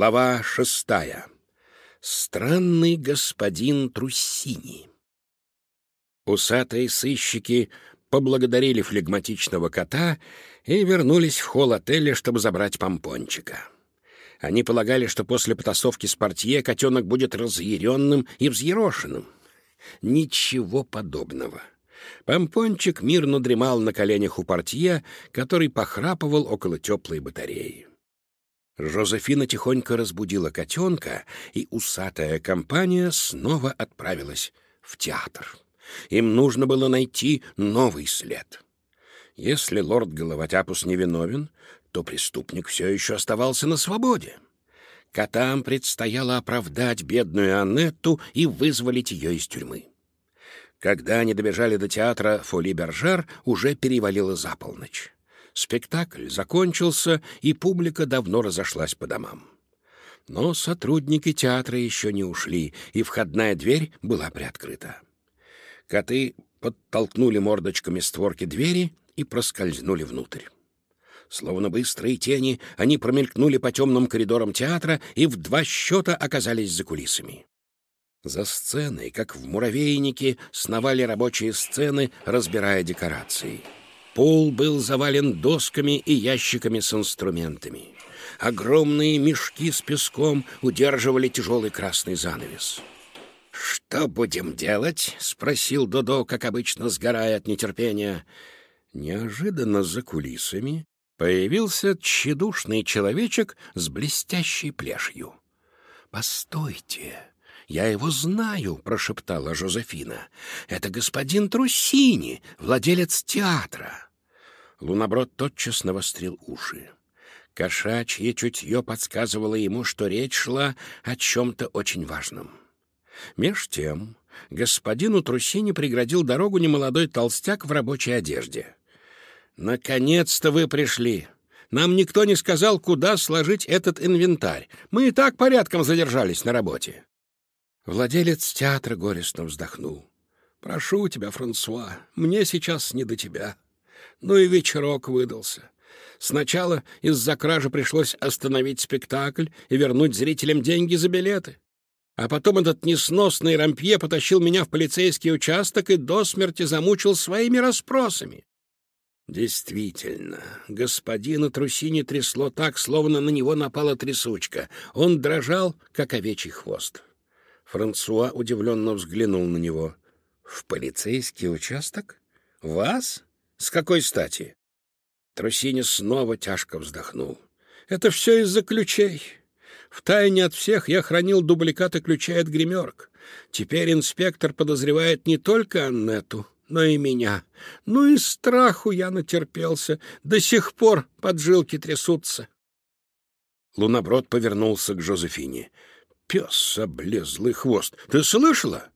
Глава шестая. Странный господин Труссини. Усатые сыщики поблагодарили флегматичного кота и вернулись в холл отеля, чтобы забрать помпончика. Они полагали, что после потасовки с портье котенок будет разъяренным и взъерошенным. Ничего подобного. Помпончик мирно дремал на коленях у портье, который похрапывал около теплой батареи. Жозефина тихонько разбудила котенка, и усатая компания снова отправилась в театр. Им нужно было найти новый след. Если лорд Головотяпус невиновен, то преступник все еще оставался на свободе. Котам предстояло оправдать бедную Аннетту и вызволить ее из тюрьмы. Когда они добежали до театра Фоли-Бержар, уже перевалило за полночь. Спектакль закончился, и публика давно разошлась по домам. Но сотрудники театра еще не ушли, и входная дверь была приоткрыта. Коты подтолкнули мордочками створки двери и проскользнули внутрь. Словно быстрые тени, они промелькнули по темным коридорам театра и в два счета оказались за кулисами. За сценой, как в муравейнике, сновали рабочие сцены, разбирая декорации — Пол был завален досками и ящиками с инструментами. Огромные мешки с песком удерживали тяжелый красный занавес. «Что будем делать?» — спросил Додо, как обычно, сгорая от нетерпения. Неожиданно за кулисами появился тщедушный человечек с блестящей плешью. «Постойте!» «Я его знаю», — прошептала Жозефина. «Это господин Трусини, владелец театра». Луноброд тотчас навострил уши. Кошачье чутье подсказывало ему, что речь шла о чем-то очень важном. Меж тем господину Трусини преградил дорогу немолодой толстяк в рабочей одежде. «Наконец-то вы пришли!» Нам никто не сказал, куда сложить этот инвентарь. Мы и так порядком задержались на работе. Владелец театра горестно вздохнул. «Прошу тебя, Франсуа, мне сейчас не до тебя». Ну и вечерок выдался. Сначала из-за кражи пришлось остановить спектакль и вернуть зрителям деньги за билеты. А потом этот несносный рампье потащил меня в полицейский участок и до смерти замучил своими расспросами. Действительно, господина Трусини трясло так, словно на него напала трясучка. Он дрожал, как овечий хвост. Франсуа удивленно взглянул на него. «В полицейский участок? Вас? С какой стати?» Трусини снова тяжко вздохнул. «Это все из-за ключей. Втайне от всех я хранил дубликаты ключей от гримерок. Теперь инспектор подозревает не только Аннету, но и меня. Ну и страху я натерпелся. До сих пор поджилки трясутся». Луноброд повернулся к Жозефине пес облезлый хвост. Ты слышала?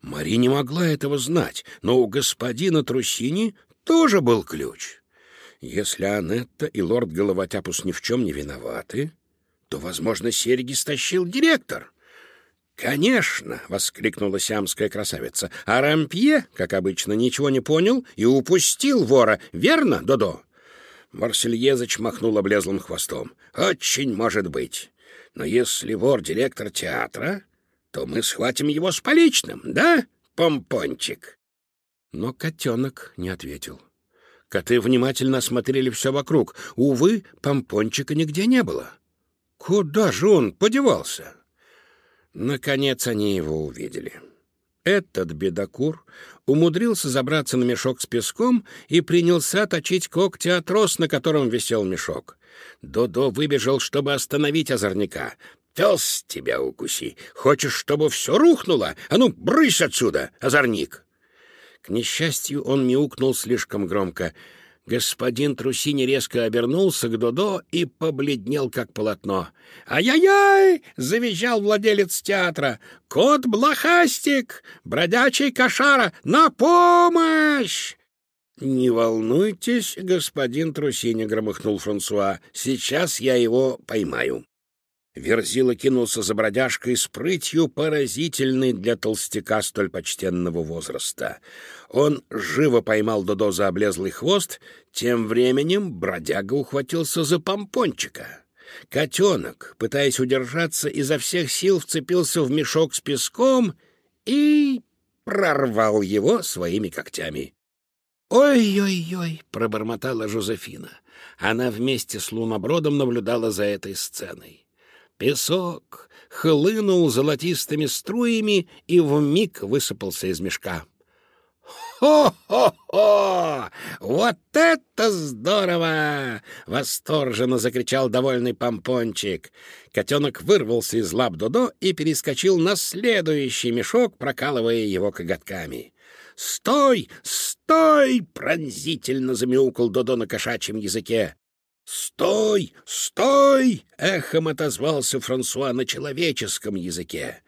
Мари не могла этого знать, но у господина Трусини тоже был ключ. Если Анетта и лорд Головотяпус ни в чем не виноваты, то, возможно, серьги стащил директор. «Конечно!» — воскликнула сиамская красавица. «А Рампье, как обычно, ничего не понял и упустил вора. Верно, Додо?» Марсельезыч махнул облезлым хвостом. «Очень может быть. Но если вор директор театра, то мы схватим его с поличным, да, помпончик?» Но котенок не ответил. Коты внимательно осмотрели все вокруг. Увы, помпончика нигде не было. Куда же он подевался? Наконец они его увидели. Этот бедокур умудрился забраться на мешок с песком и принялся точить когти от трос, на котором висел мешок. Додо выбежал, чтобы остановить озорника. «Пес тебя укуси! Хочешь, чтобы все рухнуло? А ну, брысь отсюда, озорник!» К несчастью, он мяукнул слишком громко. Господин Трусини резко обернулся к Додо и побледнел, как полотно. «Ай-яй-яй!» — завизжал владелец театра. «Кот Блохастик! Бродячий кошара! На помощь!» «Не волнуйтесь, господин Трусини», — громыхнул Франсуа. «Сейчас я его поймаю». Верзила кинулся за бродяжкой с прытью, поразительной для толстяка столь почтенного возраста. Он живо поймал Додо за облезлый хвост, тем временем бродяга ухватился за помпончика. Котенок, пытаясь удержаться, изо всех сил вцепился в мешок с песком и прорвал его своими когтями. «Ой-ой-ой!» — пробормотала Жозефина. Она вместе с лунобродом наблюдала за этой сценой. Песок хлынул золотистыми струями и вмиг высыпался из мешка. «Хо-хо-хо! Вот это здорово!» — восторженно закричал довольный помпончик. Котенок вырвался из лап Додо и перескочил на следующий мешок, прокалывая его коготками. «Стой! Стой!» — пронзительно замяукал Додо на кошачьем языке. «Стой! Стой!» — эхом отозвался Франсуа на человеческом языке.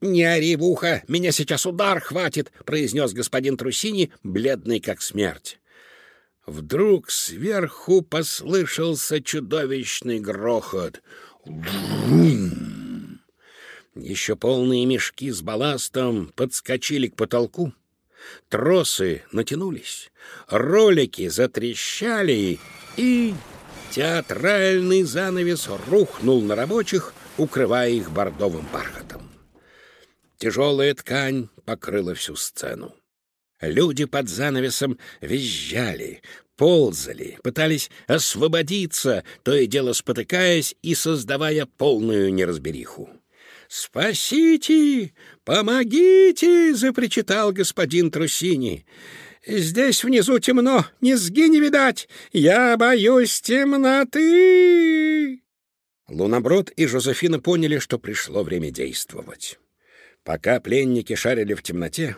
«Не ори в ухо, меня сейчас удар хватит», — произнес господин Трусини, бледный как смерть. Вдруг сверху послышался чудовищный грохот. Вум! Еще полные мешки с балластом подскочили к потолку. Тросы натянулись, ролики затрещали, и театральный занавес рухнул на рабочих, укрывая их бордовым бархатом. Тяжелая ткань покрыла всю сцену. Люди под занавесом визжали, ползали, пытались освободиться, то и дело спотыкаясь и создавая полную неразбериху. «Спасите! Помогите!» — запричитал господин Трусини. «Здесь внизу темно, низги не видать! Я боюсь темноты!» Луноброд и Жозефина поняли, что пришло время действовать. Пока пленники шарили в темноте,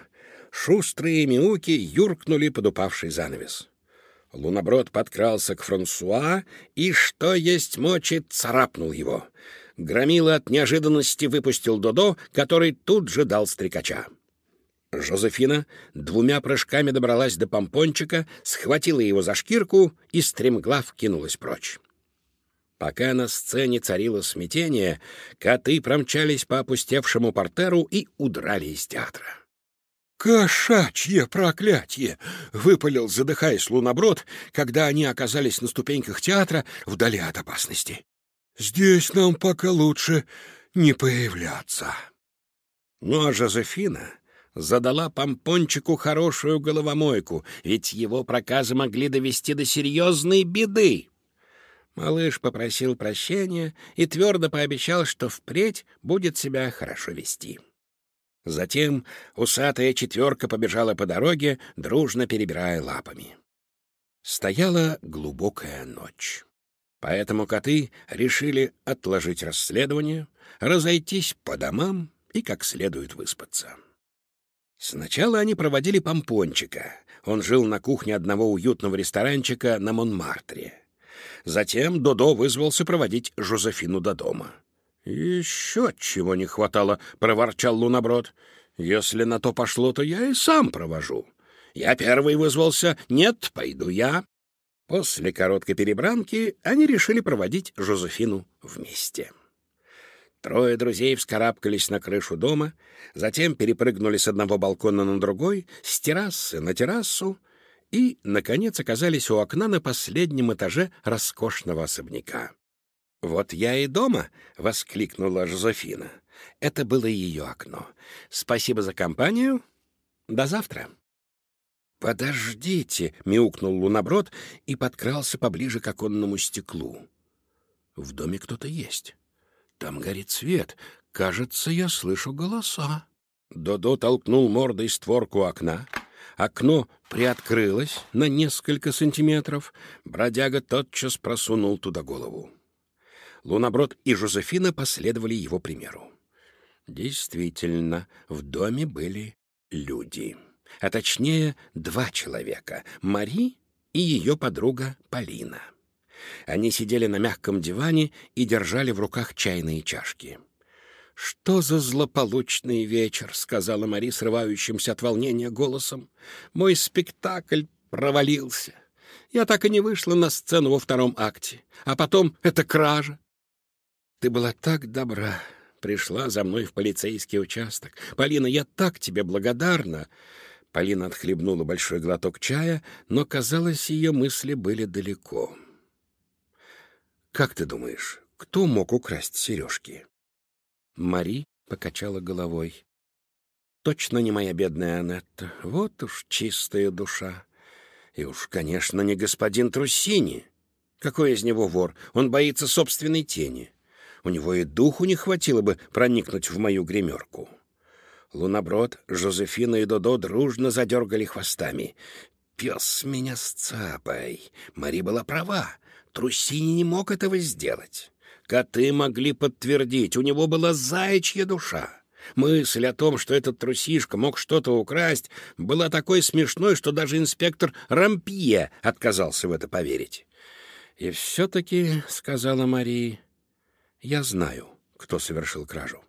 шустрые мяуки юркнули под упавший занавес. Луноброд подкрался к Франсуа и, что есть мочи, царапнул его. Громила от неожиданности выпустил Додо, который тут же дал стрекача. Жозефина двумя прыжками добралась до помпончика, схватила его за шкирку и стремглав кинулась прочь. Пока на сцене царило смятение, коты промчались по опустевшему портеру и удрали из театра. «Кошачье проклятие!» — выпалил, задыхаясь луноброд, когда они оказались на ступеньках театра вдали от опасности. «Здесь нам пока лучше не появляться». Ну а Жозефина задала помпончику хорошую головомойку, ведь его проказы могли довести до серьезной беды. Малыш попросил прощения и твердо пообещал, что впредь будет себя хорошо вести. Затем усатая четверка побежала по дороге, дружно перебирая лапами. Стояла глубокая ночь. Поэтому коты решили отложить расследование, разойтись по домам и как следует выспаться. Сначала они проводили помпончика. Он жил на кухне одного уютного ресторанчика на Монмартре. Затем Додо вызвался проводить Жозефину до дома. «Еще чего не хватало», — проворчал Луноброд. «Если на то пошло, то я и сам провожу. Я первый вызвался. Нет, пойду я». После короткой перебранки они решили проводить Жозефину вместе. Трое друзей вскарабкались на крышу дома, затем перепрыгнули с одного балкона на другой, с террасы на террасу, и, наконец, оказались у окна на последнем этаже роскошного особняка. «Вот я и дома!» — воскликнула Жозефина. Это было ее окно. «Спасибо за компанию. До завтра!» «Подождите!» — мяукнул луноброд и подкрался поближе к оконному стеклу. «В доме кто-то есть. Там горит свет. Кажется, я слышу голоса». Додо толкнул мордой створку окна — Окно приоткрылось на несколько сантиметров. Бродяга тотчас просунул туда голову. Луноброд и Жозефина последовали его примеру. Действительно, в доме были люди. А точнее, два человека — Мари и ее подруга Полина. Они сидели на мягком диване и держали в руках чайные чашки. «Что за злополучный вечер!» — сказала Мари срывающимся от волнения голосом. «Мой спектакль провалился. Я так и не вышла на сцену во втором акте. А потом это кража. Ты была так добра, пришла за мной в полицейский участок. Полина, я так тебе благодарна!» Полина отхлебнула большой глоток чая, но, казалось, ее мысли были далеко. «Как ты думаешь, кто мог украсть сережки? Мари покачала головой. Точно не моя бедная Анетта. Вот уж чистая душа. И уж, конечно, не господин Труссини. Какой из него вор? Он боится собственной тени. У него и духу не хватило бы проникнуть в мою гримерку. Луноброд, Жозефина и Додо дружно задергали хвостами. «Пес меня с цапой!» Мари была права. Труссини не мог этого сделать. Коты могли подтвердить, у него была заячья душа. Мысль о том, что этот трусишка мог что-то украсть, была такой смешной, что даже инспектор Рампье отказался в это поверить. «И все-таки, — сказала Мария, — я знаю, кто совершил кражу.